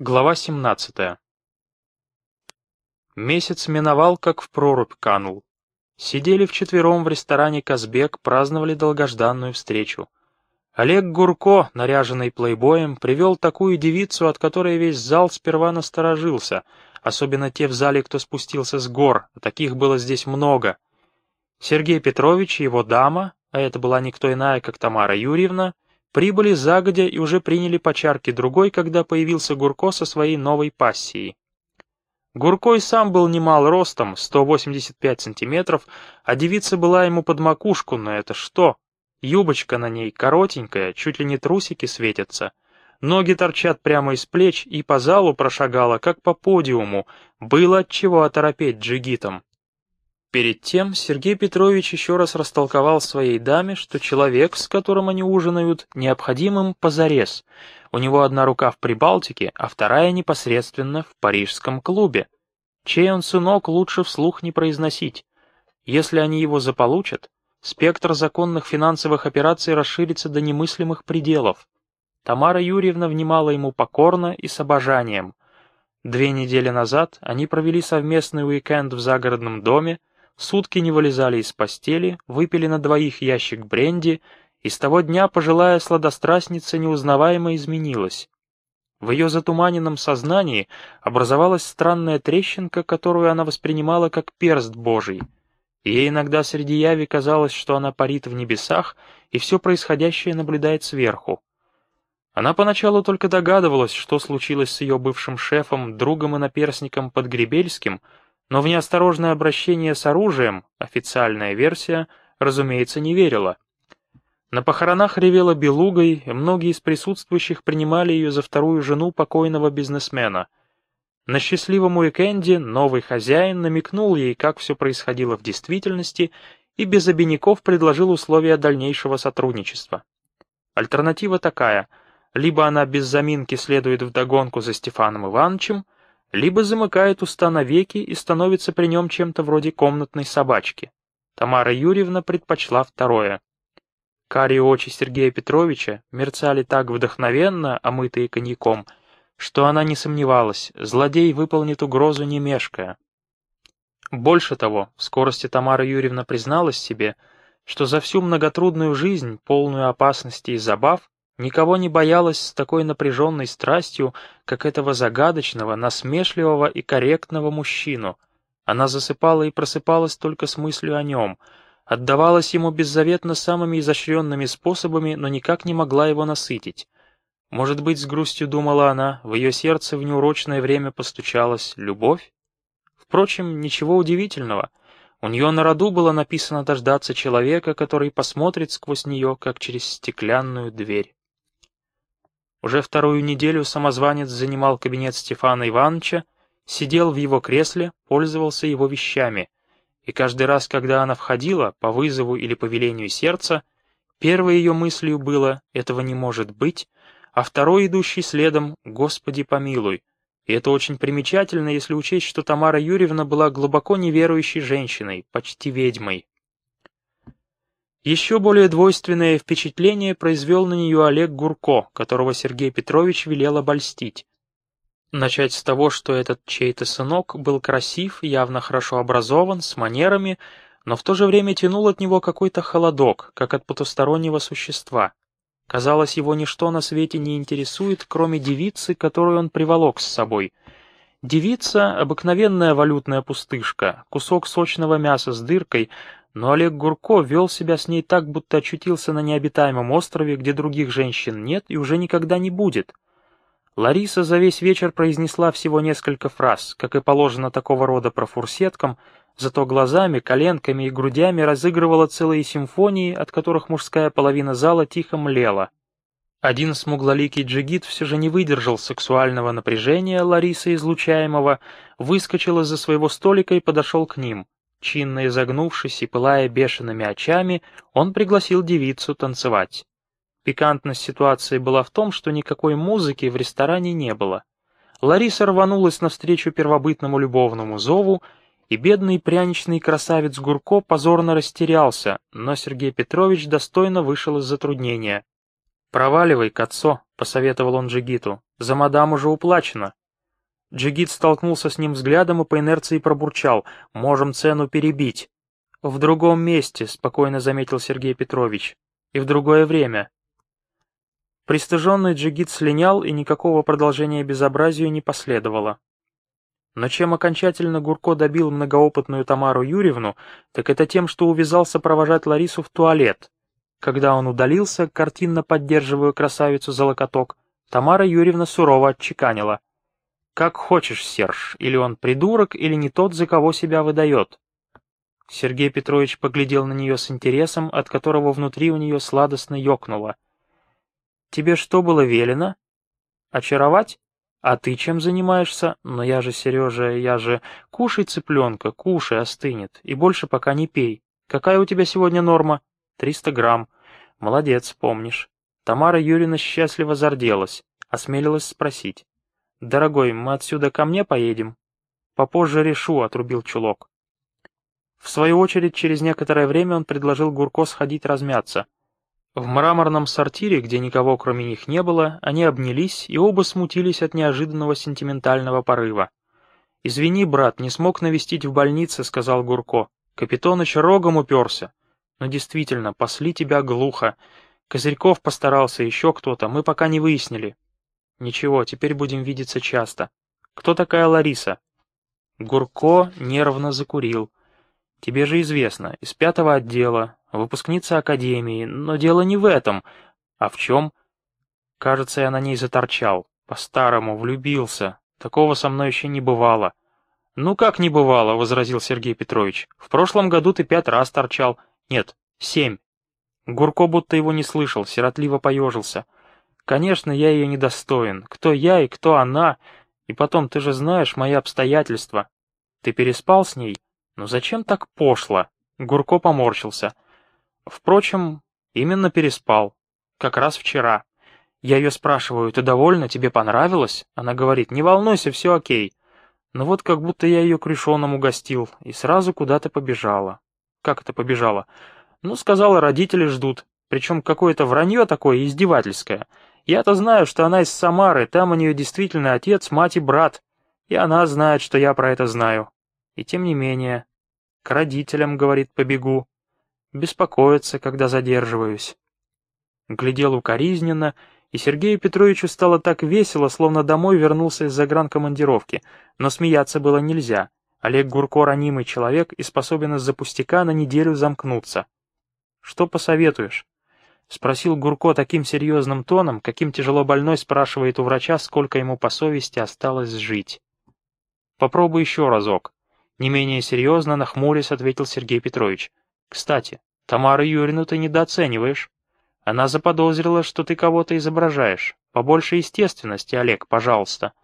Глава 17 Месяц миновал, как в прорубь канул. Сидели вчетвером в ресторане «Казбек», праздновали долгожданную встречу. Олег Гурко, наряженный плейбоем, привел такую девицу, от которой весь зал сперва насторожился, особенно те в зале, кто спустился с гор, а таких было здесь много. Сергей Петрович и его дама, а это была никто иная, как Тамара Юрьевна, Прибыли загодя и уже приняли по чарке другой, когда появился Гурко со своей новой пассией. Гурко и сам был немал ростом, 185 сантиметров, а девица была ему под макушку, но это что? Юбочка на ней коротенькая, чуть ли не трусики светятся. Ноги торчат прямо из плеч и по залу прошагала, как по подиуму. Было от чего оторопеть джигитом. Перед тем Сергей Петрович еще раз растолковал своей даме, что человек, с которым они ужинают, необходим им позарез. У него одна рука в Прибалтике, а вторая непосредственно в парижском клубе. Чей он сынок, лучше вслух не произносить. Если они его заполучат, спектр законных финансовых операций расширится до немыслимых пределов. Тамара Юрьевна внимала ему покорно и с обожанием. Две недели назад они провели совместный уикенд в загородном доме, Сутки не вылезали из постели, выпили на двоих ящик бренди, и с того дня пожилая сладострастница неузнаваемо изменилась. В ее затуманенном сознании образовалась странная трещинка, которую она воспринимала как перст Божий. ей иногда среди яви казалось, что она парит в небесах, и все происходящее наблюдает сверху. Она поначалу только догадывалась, что случилось с ее бывшим шефом, другом и наперсником Подгребельским — но в неосторожное обращение с оружием, официальная версия, разумеется, не верила. На похоронах ревела белугой, и многие из присутствующих принимали ее за вторую жену покойного бизнесмена. На счастливом уикенде новый хозяин намекнул ей, как все происходило в действительности, и без обиняков предложил условия дальнейшего сотрудничества. Альтернатива такая — либо она без заминки следует вдогонку за Стефаном Ивановичем, либо замыкает уста навеки и становится при нем чем-то вроде комнатной собачки. Тамара Юрьевна предпочла второе. Карие очи Сергея Петровича мерцали так вдохновенно, омытые коньяком, что она не сомневалась, злодей выполнит угрозу не мешкая. Больше того, в скорости Тамара Юрьевна призналась себе, что за всю многотрудную жизнь, полную опасностей и забав, Никого не боялась с такой напряженной страстью, как этого загадочного, насмешливого и корректного мужчину. Она засыпала и просыпалась только с мыслью о нем, отдавалась ему беззаветно самыми изощренными способами, но никак не могла его насытить. Может быть, с грустью думала она, в ее сердце в неурочное время постучалась любовь? Впрочем, ничего удивительного. У нее на роду было написано дождаться человека, который посмотрит сквозь нее, как через стеклянную дверь. Уже вторую неделю самозванец занимал кабинет Стефана Ивановича, сидел в его кресле, пользовался его вещами, и каждый раз, когда она входила, по вызову или по велению сердца, первой ее мыслью было «этого не может быть», а второй, идущий следом «Господи помилуй». И это очень примечательно, если учесть, что Тамара Юрьевна была глубоко неверующей женщиной, почти ведьмой. Еще более двойственное впечатление произвел на нее Олег Гурко, которого Сергей Петрович велел обольстить. Начать с того, что этот чей-то сынок был красив, явно хорошо образован, с манерами, но в то же время тянул от него какой-то холодок, как от потустороннего существа. Казалось, его ничто на свете не интересует, кроме девицы, которую он приволок с собой. Девица — обыкновенная валютная пустышка, кусок сочного мяса с дыркой, но Олег Гурко вел себя с ней так, будто очутился на необитаемом острове, где других женщин нет и уже никогда не будет. Лариса за весь вечер произнесла всего несколько фраз, как и положено такого рода профурсеткам, зато глазами, коленками и грудями разыгрывала целые симфонии, от которых мужская половина зала тихо млела. Один смуглоликий джигит все же не выдержал сексуального напряжения Ларисы излучаемого, выскочил из-за своего столика и подошел к ним — Чинно изогнувшись и пылая бешеными очами, он пригласил девицу танцевать. Пикантность ситуации была в том, что никакой музыки в ресторане не было. Лариса рванулась навстречу первобытному любовному зову, и бедный пряничный красавец Гурко позорно растерялся, но Сергей Петрович достойно вышел из затруднения. «Проваливай, Кацо», — посоветовал он Джигиту, За мадам уже уплачено». Джигит столкнулся с ним взглядом и по инерции пробурчал. «Можем цену перебить». «В другом месте», — спокойно заметил Сергей Петрович. «И в другое время». Пристыженный Джигит слинял, и никакого продолжения безобразию не последовало. Но чем окончательно Гурко добил многоопытную Тамару Юрьевну, так это тем, что увязался провожать Ларису в туалет. Когда он удалился, картинно поддерживая красавицу за локоток, Тамара Юрьевна сурово отчеканила. «Как хочешь, Серж, или он придурок, или не тот, за кого себя выдает». Сергей Петрович поглядел на нее с интересом, от которого внутри у нее сладостно ёкнуло — Тебе что было велено? Очаровать? А ты чем занимаешься? Но я же, Сережа, я же... Кушай цыпленка, кушай, остынет. И больше пока не пей. Какая у тебя сегодня норма? Триста грамм. Молодец, помнишь. Тамара Юрьевна счастливо зарделась, осмелилась спросить. «Дорогой, мы отсюда ко мне поедем?» «Попозже решу», — отрубил чулок. В свою очередь, через некоторое время он предложил Гурко сходить размяться — в мраморном сортире, где никого кроме них не было, они обнялись и оба смутились от неожиданного сентиментального порыва. «Извини, брат, не смог навестить в больнице», — сказал Гурко. «Капитоныч рогом уперся. Но действительно, пасли тебя глухо. Козырьков постарался, еще кто-то, мы пока не выяснили». «Ничего, теперь будем видеться часто. Кто такая Лариса?» Гурко нервно закурил. «Тебе же известно, из пятого отдела, выпускница академии, но дело не в этом. А в чем? Кажется, я на ней заторчал. По-старому, влюбился. Такого со мной еще не бывало. «Ну как не бывало?» — возразил Сергей Петрович. «В прошлом году ты пять раз торчал. Нет, семь». Гурко будто его не слышал, сиротливо поежился. «Конечно, я ее недостоин. Кто я и кто она? И потом, ты же знаешь мои обстоятельства. Ты переспал с ней? Ну зачем так пошло?» Гурко поморщился. Впрочем, именно переспал. Как раз вчера. Я ее спрашиваю, ты довольна, тебе понравилось? Она говорит, не волнуйся, все окей. Но вот как будто я ее крышоном угостил, и сразу куда-то побежала. Как это побежала? Ну, сказала, родители ждут. Причем какое-то вранье такое издевательское. Я-то знаю, что она из Самары, там у нее действительно отец, мать и брат. И она знает, что я про это знаю. И тем не менее. К родителям, говорит, побегу беспокоится, когда задерживаюсь. Глядел укоризненно, и Сергею Петровичу стало так весело, словно домой вернулся из загранкомандировки, но смеяться было нельзя. Олег Гурко ранимый человек и способен из-за пустяка на неделю замкнуться. «Что посоветуешь?» — спросил Гурко таким серьезным тоном, каким тяжело больной спрашивает у врача, сколько ему по совести осталось жить. «Попробуй еще разок», — не менее серьезно, нахмурясь, ответил Сергей Петрович. Кстати, Тамару Юрину ты недооцениваешь. Она заподозрила, что ты кого-то изображаешь. Побольше естественности, Олег, пожалуйста.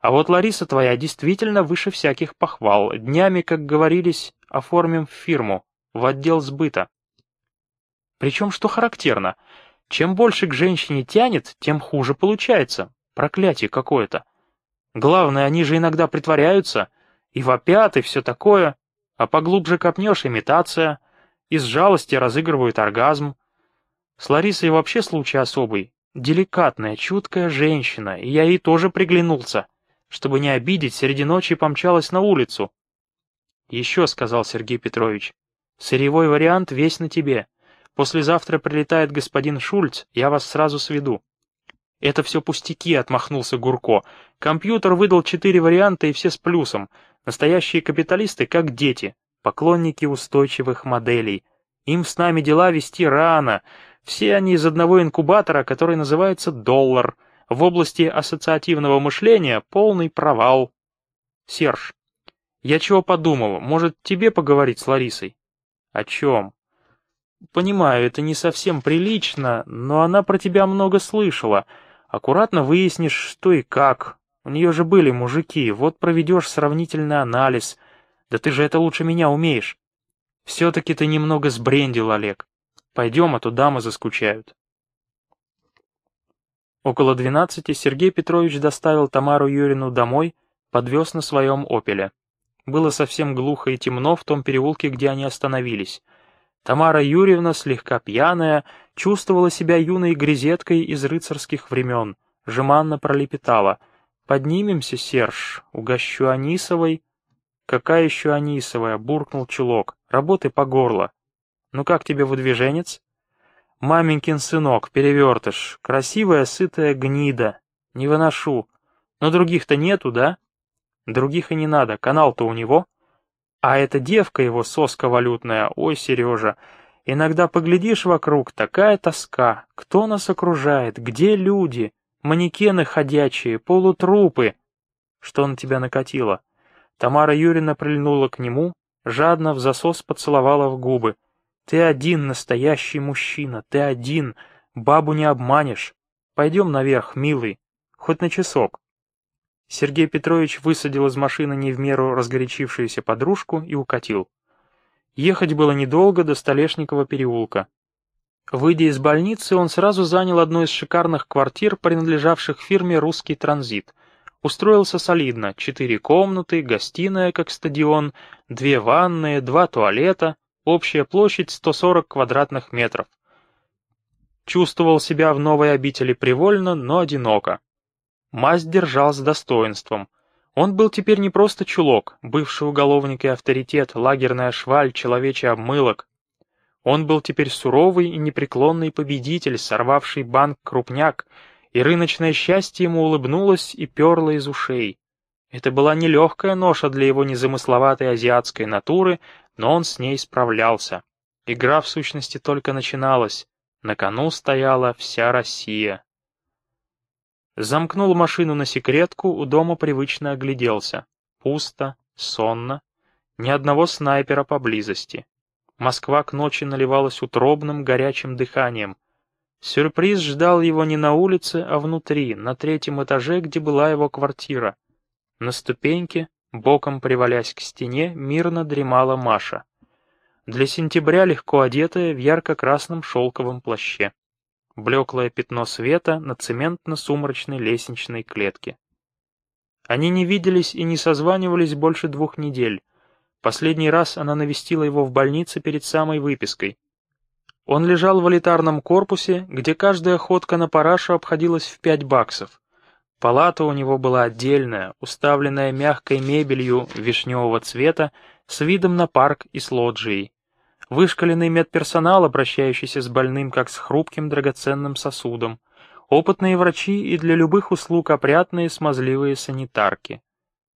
А вот Лариса твоя действительно выше всяких похвал. Днями, как говорились, оформим фирму, в отдел сбыта. Причем, что характерно, чем больше к женщине тянет, тем хуже получается. Проклятие какое-то. Главное, они же иногда притворяются, и вопят, и все такое. А поглубже копнешь — имитация — из жалости разыгрывают оргазм. С Ларисой вообще случай особый. Деликатная, чуткая женщина, и я ей тоже приглянулся. Чтобы не обидеть, среди ночи помчалась на улицу. «Еще», — сказал Сергей Петрович, — «сырьевой вариант весь на тебе. Послезавтра прилетает господин Шульц, я вас сразу сведу». «Это все пустяки», — отмахнулся Гурко. «Компьютер выдал четыре варианта и все с плюсом. Настоящие капиталисты как дети поклонники устойчивых моделей. Им с нами дела вести рано. Все они из одного инкубатора, который называется «доллар». В области ассоциативного мышления полный провал. Серж, я чего подумал, может тебе поговорить с Ларисой? О чем? Понимаю, это не совсем прилично, но она про тебя много слышала. Аккуратно выяснишь, что и как. У нее же были мужики, вот проведешь сравнительный анализ — да ты же это лучше меня умеешь. Все-таки ты немного сбрендил, Олег. Пойдем, а то дамы заскучают. Около двенадцати Сергей Петрович доставил Тамару Юрину домой, подвез на своем «Опеле». Было совсем глухо и темно в том переулке, где они остановились. Тамара Юрьевна, слегка пьяная, чувствовала себя юной грезеткой из рыцарских времен, жеманно пролепетала. «Поднимемся, Серж, угощу Анисовой». «Какая еще Анисовая?» — буркнул чулок. «Работай по горло». «Ну как тебе выдвиженец?» «Маменькин сынок, перевертыш, красивая сытая гнида. Не выношу. Но других-то нету, да?» «Других и не надо, канал-то у него». «А эта девка его, соска валютная, ой, Сережа, иногда поглядишь вокруг, такая тоска. Кто нас окружает? Где люди? Манекены ходячие, полутрупы». «Что на тебя накатило?» Тамара Юрьевна прильнула к нему, жадно в засос поцеловала в губы. «Ты один настоящий мужчина, ты один, бабу не обманешь. Пойдем наверх, милый, хоть на часок». Сергей Петрович высадил из машины не в меру разгорячившуюся подружку и укатил. Ехать было недолго до Столешникова переулка. Выйдя из больницы, он сразу занял одну из шикарных квартир, принадлежавших фирме «Русский транзит», Устроился солидно. Четыре комнаты, гостиная, как стадион, две ванные, два туалета, общая площадь 140 квадратных метров. Чувствовал себя в новой обители привольно, но одиноко. Масть держал с достоинством. Он был теперь не просто чулок, бывший уголовник и авторитет, лагерная шваль, человечий обмылок. Он был теперь суровый и непреклонный победитель, сорвавший банк крупняк, и рыночное счастье ему улыбнулось и перло из ушей. Это была нелегкая ноша для его незамысловатой азиатской натуры, но он с ней справлялся. Игра в сущности только начиналась. На кону стояла вся Россия. Замкнул машину на секретку, у дома привычно огляделся. Пусто, сонно, ни одного снайпера поблизости. Москва к ночи наливалась утробным горячим дыханием. Сюрприз ждал его не на улице, а внутри, на третьем этаже, где была его квартира. На ступеньке, боком привалясь к стене, мирно дремала Маша. Для сентября легко одетая в ярко-красном шелковом плаще. Блеклое пятно света на цементно-сумрачной лестничной клетке. Они не виделись и не созванивались больше двух недель. Последний раз она навестила его в больнице перед самой выпиской. Он лежал в элитарном корпусе, где каждая ходка на парашу обходилась в пять баксов. Палата у него была отдельная, уставленная мягкой мебелью вишневого цвета, с видом на парк и с лоджией. Вышкаленный медперсонал, обращающийся с больным как с хрупким драгоценным сосудом. Опытные врачи и для любых услуг опрятные смазливые санитарки.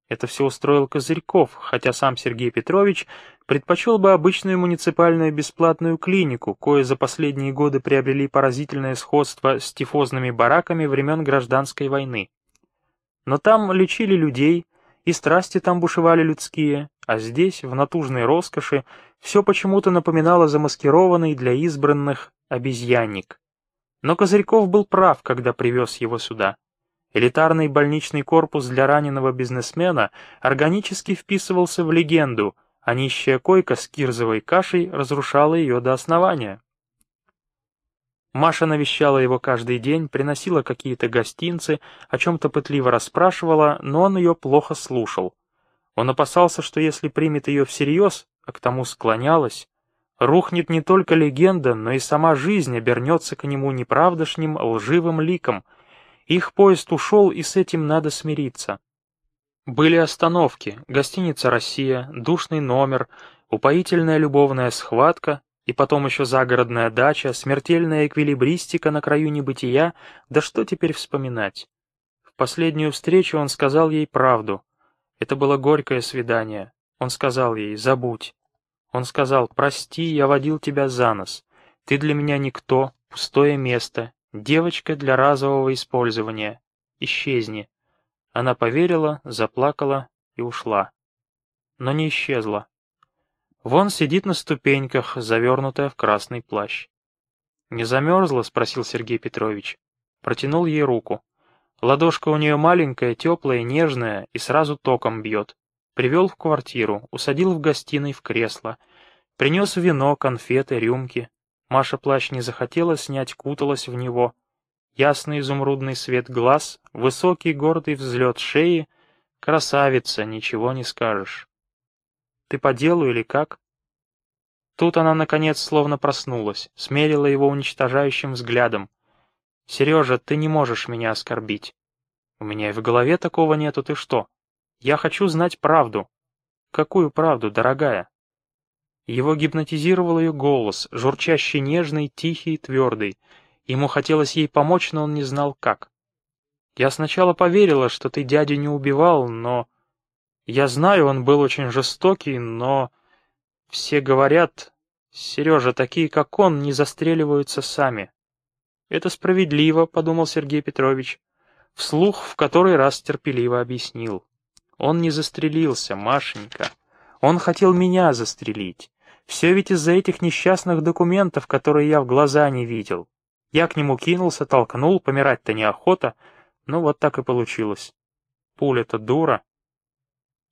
Это все устроил Козырьков, хотя сам Сергей Петрович предпочел бы обычную муниципальную бесплатную клинику, кое за последние годы приобрели поразительное сходство с тифозными бараками времен гражданской войны. Но там лечили людей, и страсти там бушевали людские, а здесь, в натужной роскоши, все почему-то напоминало замаскированный для избранных обезьянник. Но Козырьков был прав, когда привез его сюда. Элитарный больничный корпус для раненого бизнесмена органически вписывался в легенду, а нищая койка с кирзовой кашей разрушала ее до основания. Маша навещала его каждый день, приносила какие-то гостинцы, о чем-то пытливо расспрашивала, но он ее плохо слушал. Он опасался, что если примет ее всерьез, а к тому склонялась, рухнет не только легенда, но и сама жизнь обернется к нему неправдошним лживым ликом — их поезд ушел, и с этим надо смириться. Были остановки, гостиница «Россия», душный номер, упоительная любовная схватка, и потом еще загородная дача, смертельная эквилибристика на краю небытия, да что теперь вспоминать? В последнюю встречу он сказал ей правду. Это было горькое свидание. Он сказал ей «забудь». Он сказал «прости, я водил тебя за нос. Ты для меня никто, пустое место, Девочка для разового использования. Исчезни. Она поверила, заплакала и ушла. Но не исчезла. Вон сидит на ступеньках, завернутая в красный плащ. «Не замерзла?» — спросил Сергей Петрович. Протянул ей руку. Ладошка у нее маленькая, теплая, нежная и сразу током бьет. Привел в квартиру, усадил в гостиной в кресло. Принес вино, конфеты, рюмки. Маша плащ не захотела снять, куталась в него. Ясный изумрудный свет глаз, высокий гордый взлет шеи. Красавица, ничего не скажешь. Ты по делу или как? Тут она, наконец, словно проснулась, смерила его уничтожающим взглядом. Сережа, ты не можешь меня оскорбить. У меня и в голове такого нету, ты что? Я хочу знать правду. Какую правду, дорогая? Его гипнотизировал ее голос, журчащий нежный, тихий твердый. Ему хотелось ей помочь, но он не знал как. Я сначала поверила, что ты дядю не убивал, но... Я знаю, он был очень жестокий, но... Все говорят, Сережа, такие как он не застреливаются сами. Это справедливо, подумал Сергей Петрович. Вслух в который раз терпеливо объяснил. Он не застрелился, Машенька. Он хотел меня застрелить. Все ведь из-за этих несчастных документов, которые я в глаза не видел. Я к нему кинулся, толкнул, помирать-то неохота, но вот так и получилось. Пуля-то дура.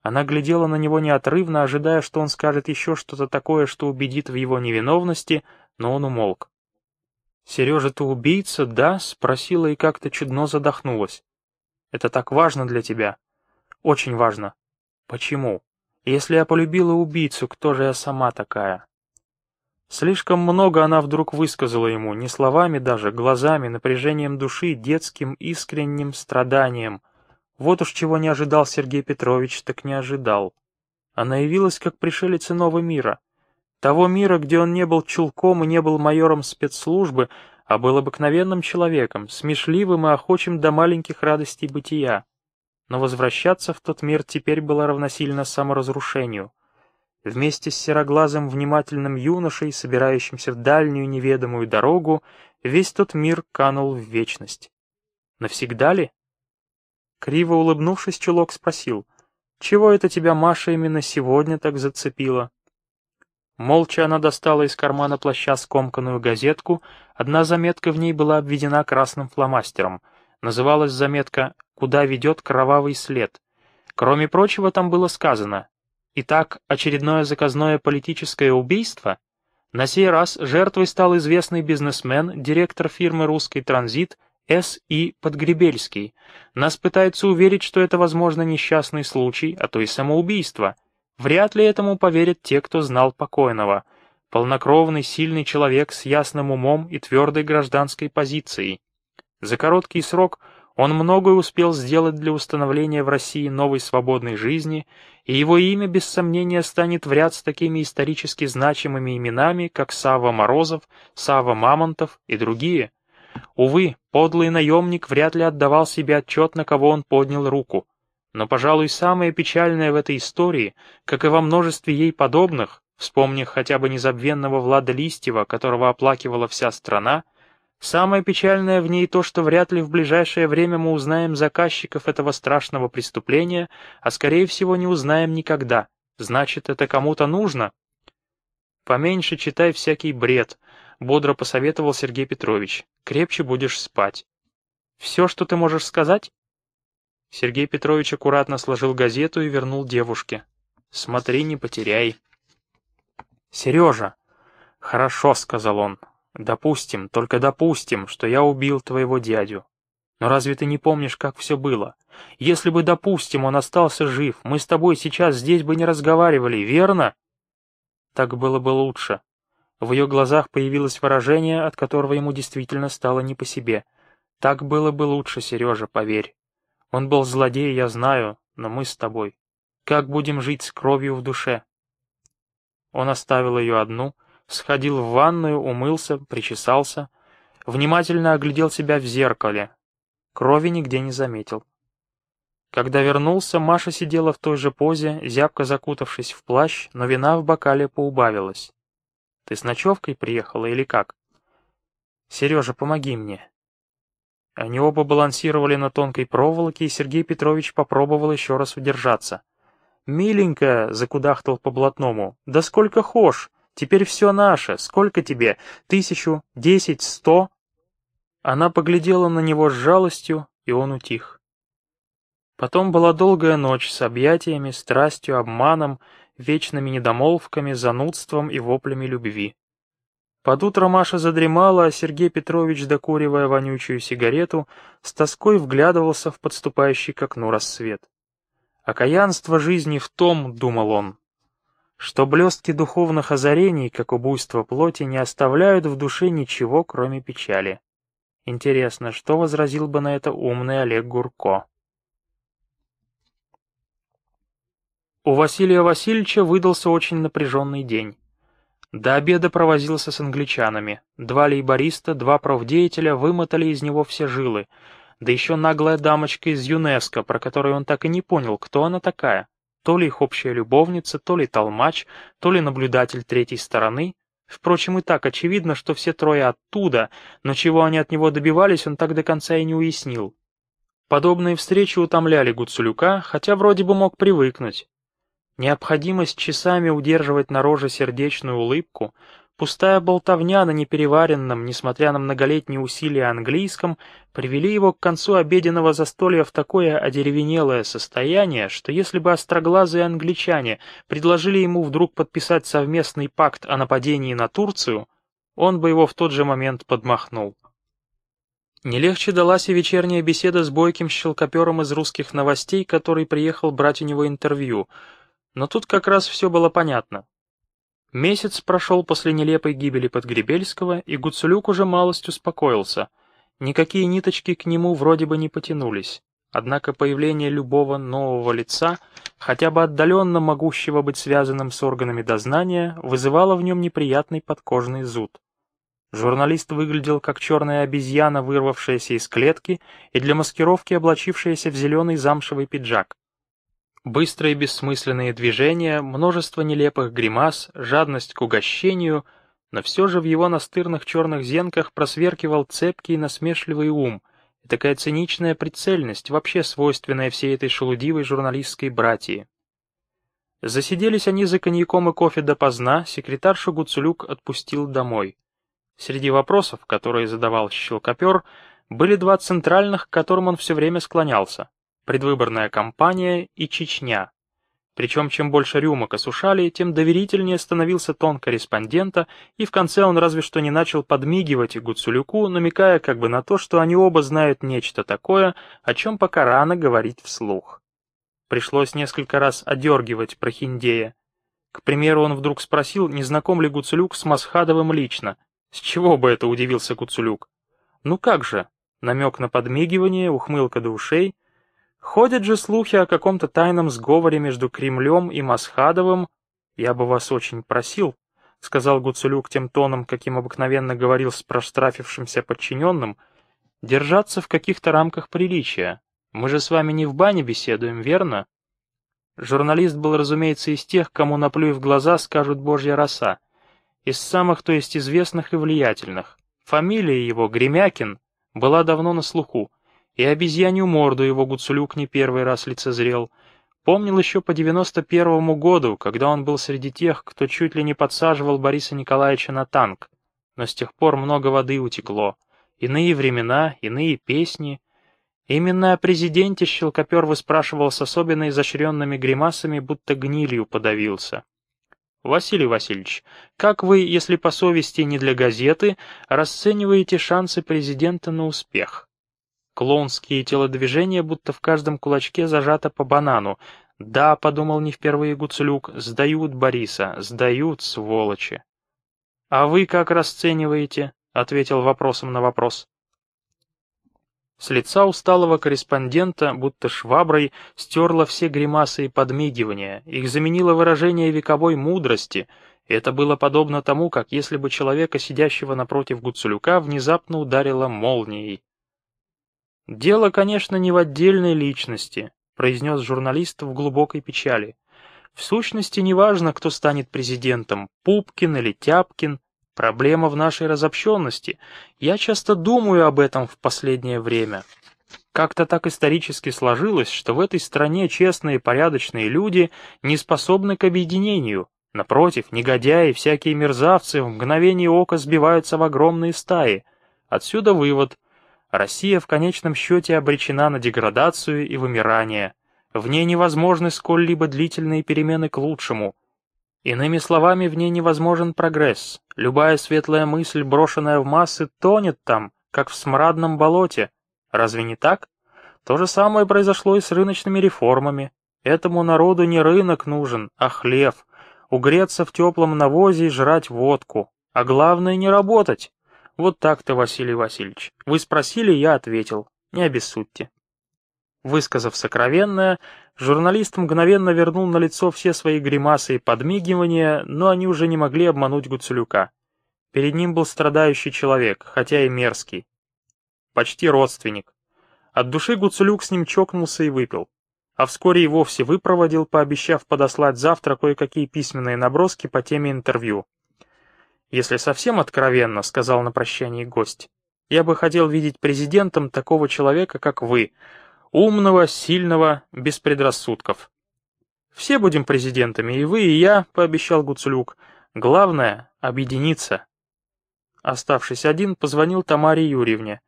Она глядела на него неотрывно, ожидая, что он скажет еще что-то такое, что убедит в его невиновности, но он умолк. «Сережа, ты убийца, да?» — спросила и как-то чудно задохнулась. «Это так важно для тебя?» «Очень важно». «Почему? Если я полюбила убийцу, кто же я сама такая?» Слишком много она вдруг высказала ему, не словами даже, глазами, напряжением души, детским искренним страданием — вот уж чего не ожидал Сергей Петрович, так не ожидал. Она явилась как пришелец иного мира. Того мира, где он не был чулком и не был майором спецслужбы, а был обыкновенным человеком, смешливым и охочим до маленьких радостей бытия. Но возвращаться в тот мир теперь было равносильно саморазрушению. Вместе с сероглазым внимательным юношей, собирающимся в дальнюю неведомую дорогу, весь тот мир канул в вечность. Навсегда ли? Криво улыбнувшись, чулок спросил, «Чего это тебя Маша именно сегодня так зацепила?» Молча она достала из кармана плаща скомканную газетку, одна заметка в ней была обведена красным фломастером. Называлась заметка «Куда ведет кровавый след?». Кроме прочего, там было сказано «Итак, очередное заказное политическое убийство?» На сей раз жертвой стал известный бизнесмен, директор фирмы «Русский транзит» С. И. Подгребельский. Нас пытаются уверить, что это, возможно, несчастный случай, а то и самоубийство. Вряд ли этому поверят те, кто знал покойного. Полнокровный, сильный человек с ясным умом и твердой гражданской позицией. За короткий срок он многое успел сделать для установления в России новой свободной жизни, и его имя, без сомнения, станет в ряд с такими исторически значимыми именами, как Сава Морозов, Сава Мамонтов и другие. Увы, подлый наемник вряд ли отдавал себе отчет, на кого он поднял руку. Но, пожалуй, самое печальное в этой истории, как и во множестве ей подобных, вспомнив хотя бы незабвенного Влада Листьева, которого оплакивала вся страна, самое печальное в ней то, что вряд ли в ближайшее время мы узнаем заказчиков этого страшного преступления, а скорее всего не узнаем никогда. Значит, это кому-то нужно? Поменьше читай всякий бред, — бодро посоветовал Сергей Петрович. «Крепче будешь спать». «Все, что ты можешь сказать?» Сергей Петрович аккуратно сложил газету и вернул девушке. «Смотри, не потеряй». «Сережа!» «Хорошо», — сказал он. «Допустим, только допустим, что я убил твоего дядю. Но разве ты не помнишь, как все было? Если бы, допустим, он остался жив, мы с тобой сейчас здесь бы не разговаривали, верно?» «Так было бы лучше», в ее глазах появилось выражение, от которого ему действительно стало не по себе. «Так было бы лучше, Сережа, поверь. Он был злодей, я знаю, но мы с тобой. Как будем жить с кровью в душе?» Он оставил ее одну, сходил в ванную, умылся, причесался, внимательно оглядел себя в зеркале. Крови нигде не заметил. Когда вернулся, Маша сидела в той же позе, зябко закутавшись в плащ, но вина в бокале поубавилась. Ты с ночевкой приехала или как? Сережа, помоги мне. Они оба балансировали на тонкой проволоке, и Сергей Петрович попробовал еще раз удержаться. «Миленькая», — закудахтал по блатному, — «да сколько хошь, теперь все наше, сколько тебе, тысячу, десять, сто?» Она поглядела на него с жалостью, и он утих. Потом была долгая ночь с объятиями, страстью, обманом, вечными недомолвками, занудством и воплями любви. Под утро Маша задремала, а Сергей Петрович, докуривая вонючую сигарету, с тоской вглядывался в подступающий к окну рассвет. «Окаянство жизни в том, — думал он, — что блестки духовных озарений, как убуйство плоти, не оставляют в душе ничего, кроме печали. Интересно, что возразил бы на это умный Олег Гурко? У Василия Васильевича выдался очень напряженный день. До обеда провозился с англичанами. Два лейбориста, два профдеятеля вымотали из него все жилы. Да еще наглая дамочка из ЮНЕСКО, про которую он так и не понял, кто она такая. То ли их общая любовница, то ли толмач, то ли наблюдатель третьей стороны. Впрочем, и так очевидно, что все трое оттуда, но чего они от него добивались, он так до конца и не уяснил. Подобные встречи утомляли Гуцулюка, хотя вроде бы мог привыкнуть. Необходимость часами удерживать на роже сердечную улыбку, пустая болтовня на непереваренном, несмотря на многолетние усилия английском, привели его к концу обеденного застолья в такое одеревенелое состояние, что если бы остроглазые англичане предложили ему вдруг подписать совместный пакт о нападении на Турцию, он бы его в тот же момент подмахнул. Не легче далась и вечерняя беседа с бойким щелкопером из русских новостей, который приехал брать у него интервью — но тут как раз все было понятно. Месяц прошел после нелепой гибели Подгребельского, и Гуцулюк уже малость успокоился. Никакие ниточки к нему вроде бы не потянулись. Однако появление любого нового лица, хотя бы отдаленно могущего быть связанным с органами дознания, вызывало в нем неприятный подкожный зуд. Журналист выглядел как черная обезьяна, вырвавшаяся из клетки и для маскировки облачившаяся в зеленый замшевый пиджак. Быстрые бессмысленные движения, множество нелепых гримас, жадность к угощению, но все же в его настырных черных зенках просверкивал цепкий насмешливый ум и такая циничная прицельность, вообще свойственная всей этой шелудивой журналистской братьи. Засиделись они за коньяком и кофе допоздна, секретаршу Гуцулюк отпустил домой. Среди вопросов, которые задавал щелкопер, были два центральных, к которым он все время склонялся предвыборная кампания и Чечня. Причем чем больше рюмок осушали, тем доверительнее становился тон корреспондента, и в конце он разве что не начал подмигивать Гуцулюку, намекая как бы на то, что они оба знают нечто такое, о чем пока рано говорить вслух. Пришлось несколько раз одергивать Прохиндея. К примеру, он вдруг спросил, не знаком ли Гуцулюк с Масхадовым лично. С чего бы это удивился Гуцулюк? Ну как же? Намек на подмигивание, ухмылка до ушей — Ходят же слухи о каком-то тайном сговоре между Кремлем и Масхадовым. Я бы вас очень просил, — сказал Гуцулюк тем тоном, каким обыкновенно говорил с проштрафившимся подчиненным, — держаться в каких-то рамках приличия. Мы же с вами не в бане беседуем, верно? Журналист был, разумеется, из тех, кому наплюй в глаза скажут божья роса. Из самых, то есть известных и влиятельных. Фамилия его, Гремякин, была давно на слуху и обезьянью морду его Гуцулюк не первый раз лицезрел. Помнил еще по девяносто первому году, когда он был среди тех, кто чуть ли не подсаживал Бориса Николаевича на танк. Но с тех пор много воды утекло. Иные времена, иные песни. Именно о президенте Щелкопер выспрашивал с особенно изощренными гримасами, будто гнилью подавился. «Василий Васильевич, как вы, если по совести не для газеты, расцениваете шансы президента на успех?» Клоунские телодвижения, будто в каждом кулачке зажато по банану. «Да», — подумал не впервые Гуцулюк, — «сдают Бориса, сдают, сволочи». «А вы как расцениваете?» — ответил вопросом на вопрос. С лица усталого корреспондента, будто шваброй, стерла все гримасы и подмигивания, их заменило выражение вековой мудрости, это было подобно тому, как если бы человека, сидящего напротив Гуцулюка, внезапно ударило молнией. «Дело, конечно, не в отдельной личности», — произнес журналист в глубокой печали. «В сущности, неважно, кто станет президентом, Пупкин или Тяпкин. Проблема в нашей разобщенности. Я часто думаю об этом в последнее время. Как-то так исторически сложилось, что в этой стране честные порядочные люди не способны к объединению. Напротив, негодяи, всякие мерзавцы в мгновение ока сбиваются в огромные стаи. Отсюда вывод — Россия в конечном счете обречена на деградацию и вымирание. В ней невозможны сколь-либо длительные перемены к лучшему. Иными словами, в ней невозможен прогресс. Любая светлая мысль, брошенная в массы, тонет там, как в смрадном болоте. Разве не так? То же самое произошло и с рыночными реформами. Этому народу не рынок нужен, а хлев. Угреться в теплом навозе и жрать водку. А главное не работать. Вот так-то, Василий Васильевич. Вы спросили, я ответил. Не обессудьте. Высказав сокровенное, журналист мгновенно вернул на лицо все свои гримасы и подмигивания, но они уже не могли обмануть Гуцулюка. Перед ним был страдающий человек, хотя и мерзкий. Почти родственник. От души Гуцулюк с ним чокнулся и выпил. А вскоре и вовсе выпроводил, пообещав подослать завтра кое-какие письменные наброски по теме интервью. «Если совсем откровенно», — сказал на прощании гость, — «я бы хотел видеть президентом такого человека, как вы, умного, сильного, без предрассудков». «Все будем президентами, и вы, и я», — пообещал Гуцулюк. «Главное — объединиться». Оставшись один, позвонил Тамаре Юрьевне.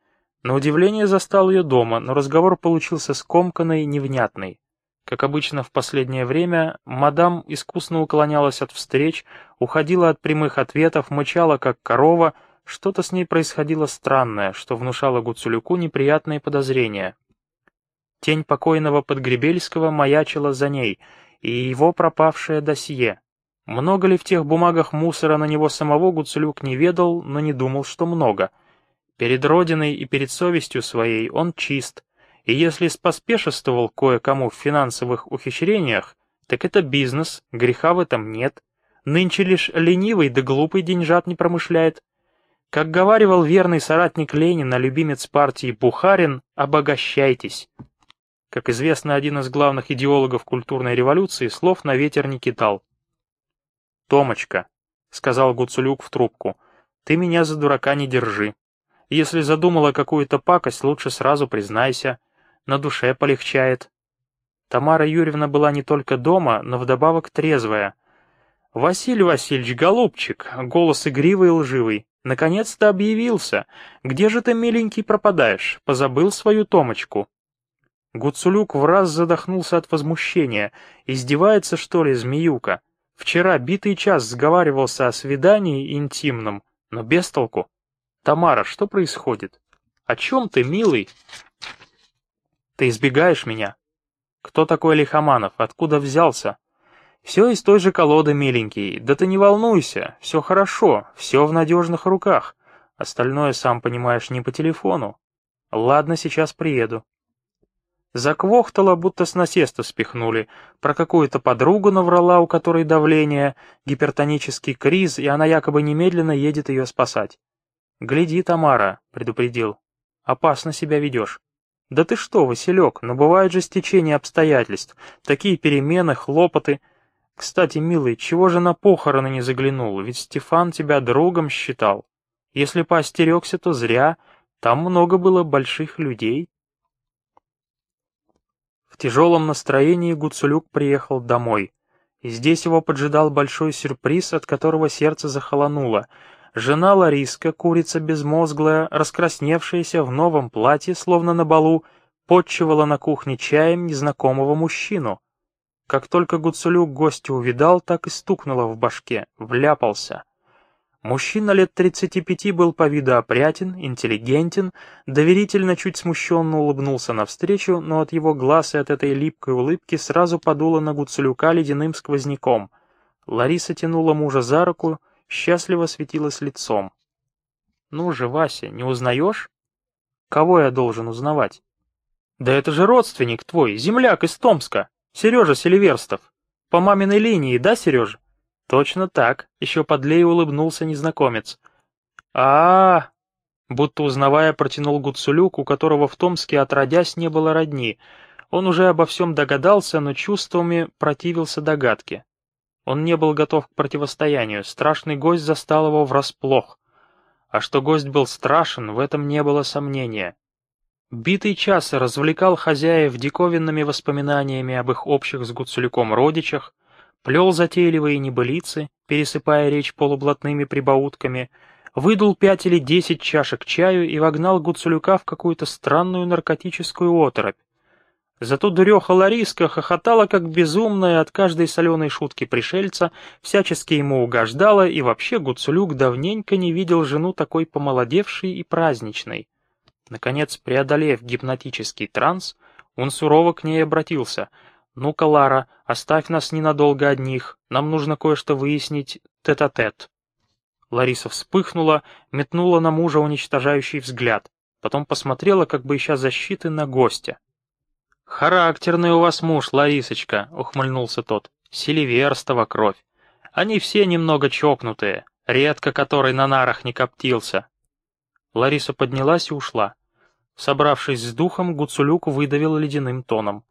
На удивление застал ее дома, но разговор получился скомканный, невнятный. Как обычно в последнее время, мадам искусно уклонялась от встреч, уходила от прямых ответов, мычала как корова, что-то с ней происходило странное, что внушало Гуцулюку неприятные подозрения. Тень покойного Подгребельского маячила за ней, и его пропавшее досье. Много ли в тех бумагах мусора на него самого Гуцулюк не ведал, но не думал, что много. Перед родиной и перед совестью своей он чист, и если споспешествовал кое-кому в финансовых ухищрениях, так это бизнес, греха в этом нет. Нынче лишь ленивый да глупый деньжат не промышляет. Как говаривал верный соратник Ленина, любимец партии Бухарин, обогащайтесь. Как известно, один из главных идеологов культурной революции слов на ветер не кидал. «Томочка», — сказал Гуцулюк в трубку, — «ты меня за дурака не держи. Если задумала какую-то пакость, лучше сразу признайся на душе полегчает. Тамара Юрьевна была не только дома, но вдобавок трезвая. «Василий Васильевич, голубчик!» — голос игривый и лживый. «Наконец-то объявился! Где же ты, миленький, пропадаешь? Позабыл свою Томочку?» Гуцулюк в раз задохнулся от возмущения. «Издевается, что ли, змеюка? Вчера битый час сговаривался о свидании интимном, но без толку. Тамара, что происходит? О чем ты, милый?» Ты избегаешь меня? Кто такой Лихоманов? Откуда взялся? Все из той же колоды, миленький. Да ты не волнуйся, все хорошо, все в надежных руках. Остальное, сам понимаешь, не по телефону. Ладно, сейчас приеду. Заквохтала, будто с насеста спихнули. Про какую-то подругу наврала, у которой давление, гипертонический криз, и она якобы немедленно едет ее спасать. «Гляди, Тамара», — предупредил. «Опасно себя ведешь». «Да ты что, Василек, но бывает же стечение обстоятельств, такие перемены, хлопоты. Кстати, милый, чего же на похороны не заглянул, ведь Стефан тебя другом считал. Если поостерегся, то зря, там много было больших людей». В тяжелом настроении Гуцулюк приехал домой. И здесь его поджидал большой сюрприз, от которого сердце захолонуло — Жена Лариска, курица безмозглая, раскрасневшаяся в новом платье, словно на балу, подчивала на кухне чаем незнакомого мужчину. Как только Гуцулюк гостя увидал, так и стукнуло в башке, вляпался. Мужчина лет 35 был по виду опрятен, интеллигентен, доверительно чуть смущенно улыбнулся навстречу, но от его глаз и от этой липкой улыбки сразу подуло на Гуцулюка ледяным сквозняком. Лариса тянула мужа за руку, счастливо светилась лицом. «Ну же, Вася, не узнаешь?» «Кого я должен узнавать?» «Да это же родственник твой, земляк из Томска, Сережа Селиверстов. По маминой линии, да, Сережа?» «Точно так», — еще подлее улыбнулся незнакомец. а, Будто узнавая, протянул Гуцулюк, у которого в Томске отродясь не было родни. Он уже обо всем догадался, но чувствами противился догадке. Он не был готов к противостоянию, страшный гость застал его врасплох. А что гость был страшен, в этом не было сомнения. Битый час развлекал хозяев диковинными воспоминаниями об их общих с Гуцулюком родичах, плел затейливые небылицы, пересыпая речь полублатными прибаутками, выдул пять или десять чашек чаю и вогнал Гуцулюка в какую-то странную наркотическую оторопь. Зато дуреха Лариска хохотала как безумная от каждой соленой шутки пришельца, всячески ему угождала, и вообще Гуцулюк давненько не видел жену такой помолодевшей и праздничной. Наконец, преодолев гипнотический транс, он сурово к ней обратился. «Ну-ка, Лара, оставь нас ненадолго одних, нам нужно кое-что выяснить тет-а-тет». -тет. Лариса вспыхнула, метнула на мужа уничтожающий взгляд, потом посмотрела, как бы ища защиты, на гостя. «Характерный у вас муж, Ларисочка», — ухмыльнулся тот. «Селиверстова кровь. Они все немного чокнутые, редко который на нарах не коптился». Лариса поднялась и ушла. Собравшись с духом, Гуцулюк выдавил ледяным тоном.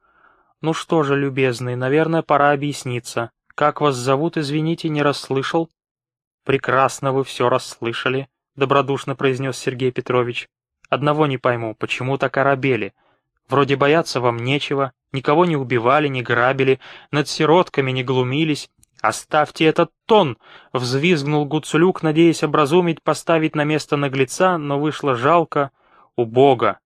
«Ну что же, любезный, наверное, пора объясниться. Как вас зовут, извините, не расслышал?» «Прекрасно вы все расслышали», — добродушно произнес Сергей Петрович. «Одного не пойму, почему так оробели? Вроде бояться вам нечего, никого не убивали, не грабили, над сиротками не глумились. Оставьте этот тон!» — взвизгнул Гуцулюк, надеясь образумить, поставить на место наглеца, но вышло жалко, убого.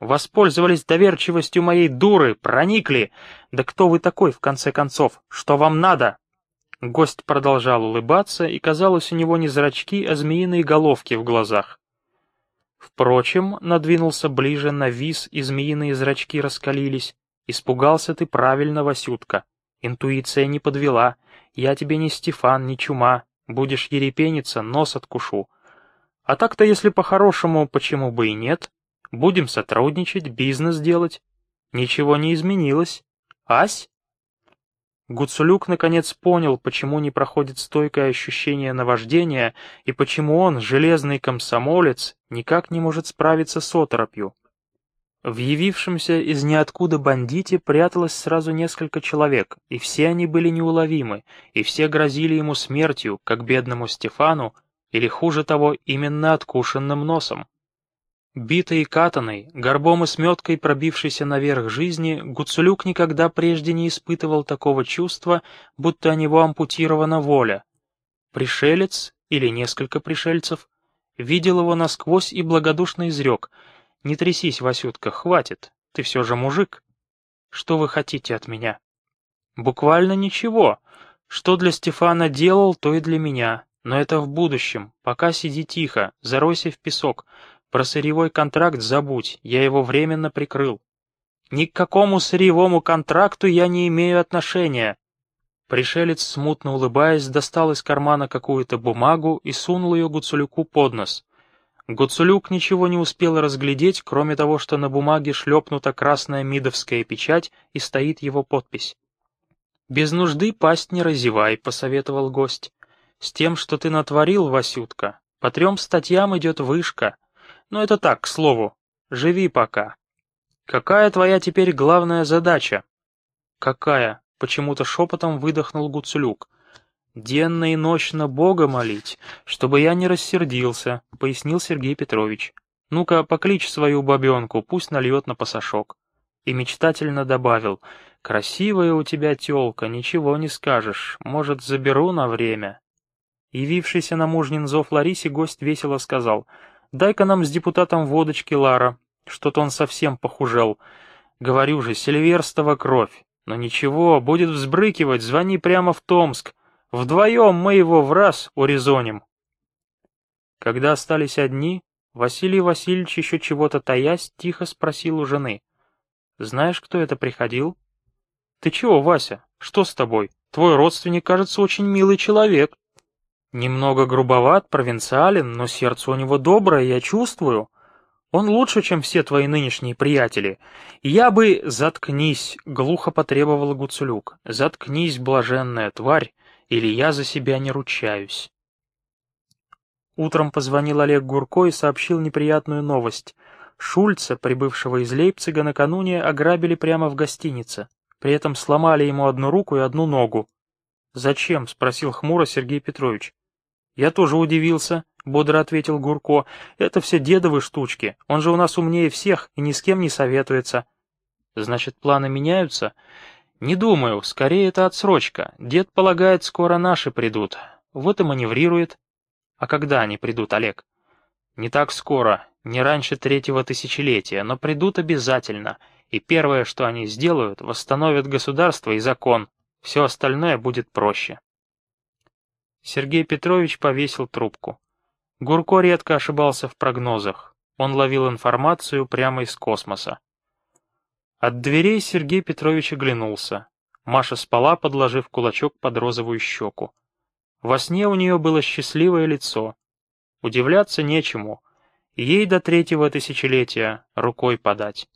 Воспользовались доверчивостью моей дуры, проникли. Да кто вы такой, в конце концов? Что вам надо?» Гость продолжал улыбаться, и казалось у него не зрачки, а змеиные головки в глазах. Впрочем, надвинулся ближе, навис, и змеиные зрачки раскалились. Испугался ты правильно, Васютка. Интуиция не подвела. Я тебе не Стефан, не чума. Будешь ерепениться, нос откушу. А так-то, если по-хорошему, почему бы и нет? Будем сотрудничать, бизнес делать. Ничего не изменилось. Ась? Гуцулюк наконец понял, почему не проходит стойкое ощущение наваждения и почему он, железный комсомолец, никак не может справиться с оторопью. В явившемся из ниоткуда бандите пряталось сразу несколько человек, и все они были неуловимы, и все грозили ему смертью, как бедному Стефану, или хуже того, именно откушенным носом. Битый и катанный, горбом и сметкой пробившийся наверх жизни, Гуцулюк никогда прежде не испытывал такого чувства, будто о него ампутирована воля. Пришелец, или несколько пришельцев, видел его насквозь и благодушно изрек. «Не трясись, Васютка, хватит, ты все же мужик. Что вы хотите от меня?» «Буквально ничего. Что для Стефана делал, то и для меня. Но это в будущем. Пока сиди тихо, заройся в песок». Про сырьевой контракт забудь, я его временно прикрыл. Ни к какому сырьевому контракту я не имею отношения. Пришелец, смутно улыбаясь, достал из кармана какую-то бумагу и сунул ее Гуцулюку под нос. Гуцулюк ничего не успел разглядеть, кроме того, что на бумаге шлепнута красная мидовская печать и стоит его подпись. «Без нужды пасть не разевай», — посоветовал гость. «С тем, что ты натворил, Васютка, по трем статьям идет вышка, но это так, к слову. Живи пока. Какая твоя теперь главная задача? Какая? Почему-то шепотом выдохнул Гуцулюк. «Денно и ночно Бога молить, чтобы я не рассердился», — пояснил Сергей Петрович. «Ну-ка, покличь свою бабенку, пусть нальет на пасашок». И мечтательно добавил, «Красивая у тебя тёлка, ничего не скажешь, может, заберу на время». Явившийся на мужнин зов Ларисе гость весело сказал, Дай-ка нам с депутатом водочки, Лара. Что-то он совсем похужел. Говорю же, Сильверстова кровь. Но ничего, будет взбрыкивать, звони прямо в Томск. Вдвоем мы его в раз урезоним. Когда остались одни, Василий Васильевич, еще чего-то таясь, тихо спросил у жены. «Знаешь, кто это приходил?» «Ты чего, Вася? Что с тобой? Твой родственник, кажется, очень милый человек». Немного грубоват, провинциален, но сердце у него доброе, я чувствую. Он лучше, чем все твои нынешние приятели. Я бы... Заткнись, глухо потребовал Гуцулюк. Заткнись, блаженная тварь, или я за себя не ручаюсь. Утром позвонил Олег Гурко и сообщил неприятную новость. Шульца, прибывшего из Лейпцига, накануне ограбили прямо в гостинице. При этом сломали ему одну руку и одну ногу. «Зачем?» — спросил хмуро Сергей Петрович. «Я тоже удивился», — бодро ответил Гурко. «Это все дедовы штучки. Он же у нас умнее всех и ни с кем не советуется». «Значит, планы меняются?» «Не думаю. Скорее, это отсрочка. Дед полагает, скоро наши придут. Вот и маневрирует». «А когда они придут, Олег?» «Не так скоро. Не раньше третьего тысячелетия, но придут обязательно. И первое, что они сделают, восстановят государство и закон. Все остальное будет проще». Сергей Петрович повесил трубку. Гурко редко ошибался в прогнозах. Он ловил информацию прямо из космоса. От дверей Сергей Петрович оглянулся. Маша спала, подложив кулачок под розовую щеку. Во сне у нее было счастливое лицо. Удивляться нечему. Ей до третьего тысячелетия рукой подать.